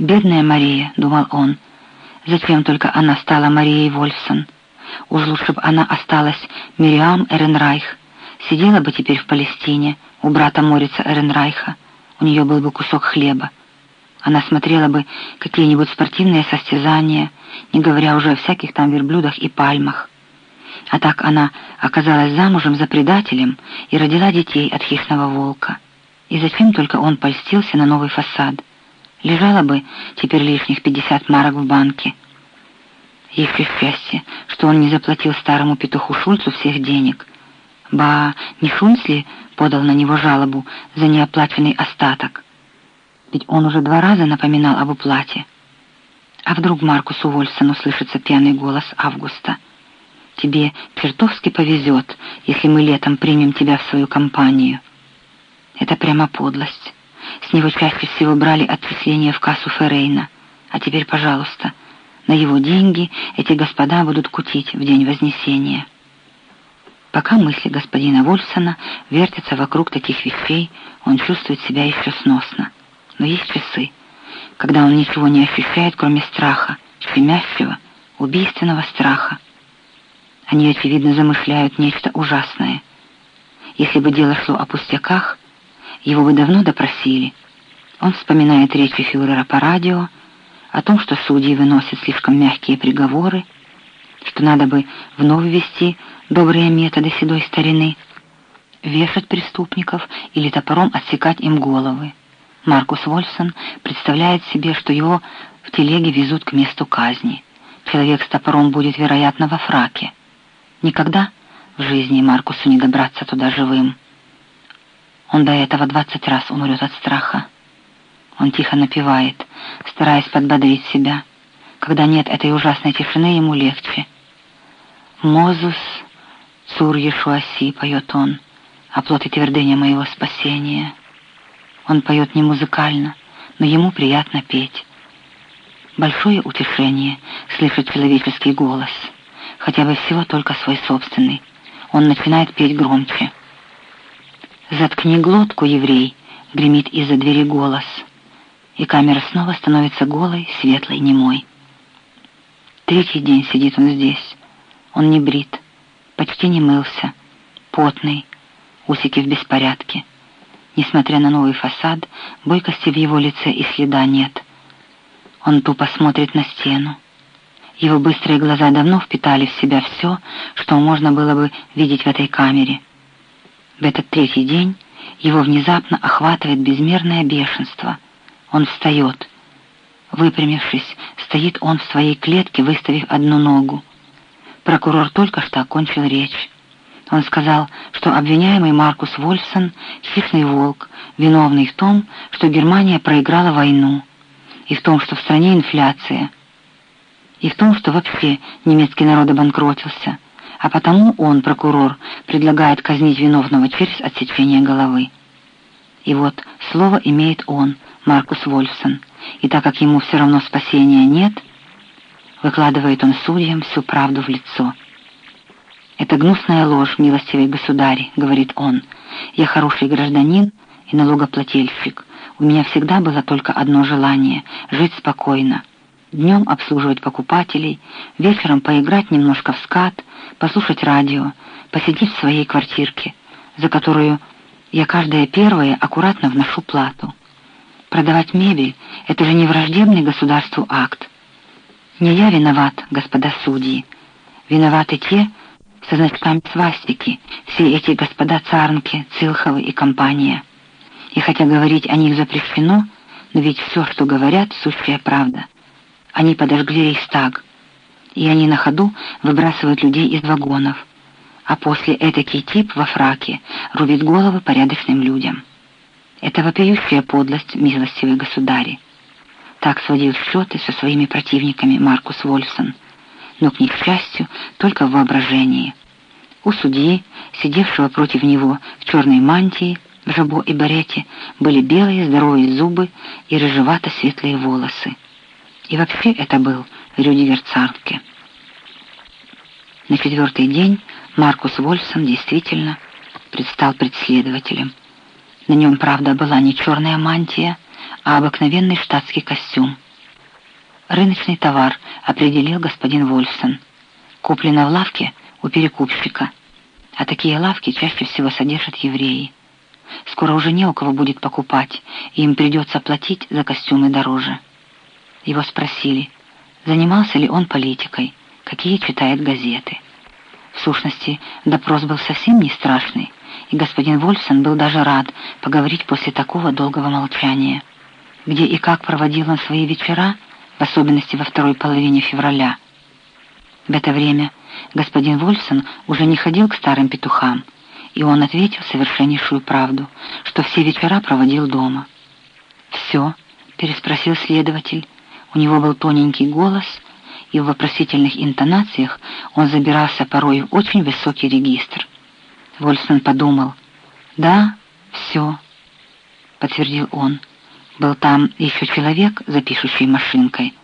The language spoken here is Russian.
«Бедная Мария», — думал он, — «зачем только она стала Марией Вольфсон? Уж лучше бы она осталась Мириам Эренрайх, сидела бы теперь в Палестине у брата Морица Эренрайха, у нее был бы кусок хлеба. Она смотрела бы какие-нибудь спортивные состязания, не говоря уже о всяких там верблюдах и пальмах. А так она оказалась замужем за предателем и родила детей от хищного волка. И зачем только он польстился на новый фасад? Лежало бы теперь лишних пятьдесят марок в банке. Еще счастье, что он не заплатил старому петуху Шульцу всех денег. Ба, не Шульц ли подал на него жалобу за неоплаченный остаток? Ведь он уже два раза напоминал об уплате. А вдруг Маркусу Вольсону слышится пьяный голос Августа? «Тебе чертовски повезет, если мы летом примем тебя в свою компанию». Это прямо подлость. С него чаще всего брали отчисления в кассу Феррейна. А теперь, пожалуйста, на его деньги эти господа будут кутить в день Вознесения. Пока мысли господина Вольсона вертятся вокруг таких вещей, он чувствует себя еще сносно. Но есть часы, когда он ничего не ощущает, кроме страха, щемящего, убийственного страха. Они, очевидно, замышляют нечто ужасное. Если бы дело шло о пустяках, его бы давно допросили. Он вспоминает речи фюрера по радио о том, что судьи выносят слишком мягкие приговоры, что надо бы вновь ввести добрые методы седой старины, вешать преступников или топором отсекать им головы. Маркус Вольсон представляет себе, что его в телеге везут к месту казни. Человек с топором будет, вероятно, во фраке. Никогда в жизни Маркусу не добраться туда живым. Он до этого двадцать раз умрет от страха. Он тихо напевает, стараясь подбодрить себя. Когда нет этой ужасной тишины, ему легче. «Мозус Цур Ешуаси», — поет он, — «оплот и твердыня моего спасения». Он поет не музыкально, но ему приятно петь. Большое утешение слышать человеческий голос, хотя бы всего только свой собственный. Он начинает петь громче. «Заткни глотку, еврей!» — гремит из-за двери голос. И камера снова становится голой, светлой, немой. Третий день сидит он здесь. Он не брит, почти не мылся, потный, усики в беспорядке. Несмотря на новый фасад, бойкости в его лице и следа нет. Он тупо смотрит на стену. Его быстрые глаза давно впитали в себя все, что можно было бы видеть в этой камере — в этот третий день его внезапно охватывает безмерное бешенство. Он встает. Выпрямившись, стоит он в своей клетке, выставив одну ногу. Прокурор только что окончил речь. Он сказал, что обвиняемый Маркус Вольфсон — хищный волк, виновный в том, что Германия проиграла войну, и в том, что в стране инфляция, и в том, что вообще немецкий народ обанкротился — а потому он, прокурор, предлагает казнить виновного через отсечение головы. И вот слово имеет он, Маркус Вольфсон, и так как ему все равно спасения нет, выкладывает он судьям всю правду в лицо. «Это гнусная ложь, милостивый государь», — говорит он. «Я хороший гражданин и налогоплательщик. У меня всегда было только одно желание — жить спокойно днем обслуживать покупателей, вечером поиграть немножко в скат, послушать радио, посидеть в своей квартирке, за которую я каждое первое аккуратно вношу плату. Продавать мебель — это же не враждебный государству акт. Не я виноват, господа судьи. Виноваты те со значками свастики, все эти господа Царнки, Цилховы и компания. И хотя говорить о них запрещено, но ведь все, что говорят, сущая правда — они подожгли Рейхстаг, и они на ходу выбрасывают людей из вагонов, а после этакий тип во фраке рубит головы порядочным людям. Это вопиющая подлость, милостивые государи. Так сводил счеты со своими противниками Маркус Вольфсон, но, к несчастью, только в воображении. У судьи, сидевшего против него в черной мантии, в жабо и барете, были белые здоровые зубы и рыжевато-светлые волосы. И вообще это был Рюдигер Царке. На четвертый день Маркус Вольфсон действительно предстал пред следователем. На нем, правда, была не черная мантия, а обыкновенный штатский костюм. Рыночный товар определил господин Вольфсон. Куплено в лавке у перекупщика. А такие лавки чаще всего содержат евреи. Скоро уже не у кого будет покупать, и им придется платить за костюмы дороже. Его спросили, занимался ли он политикой, какие читает газеты. В сущности, допрос был совсем не страшный, и господин Вольфсон был даже рад поговорить после такого долгого молчания. Где и как проводил он свои вечера, в особенности во второй половине февраля. В это время господин Вольфсон уже не ходил к старым петухам, и он ответил совершеннейшую правду, что все вечера проводил дома. «Все?» — переспросил следователь. У него был тоненький голос, и в вопросительных интонациях он забирался порой в очень высокий регистр. Вольфсон подумал. «Да, все», — подтвердил он. «Был там еще человек за машинкой».